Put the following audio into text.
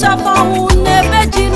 Chapa, òun nẹbẹjì.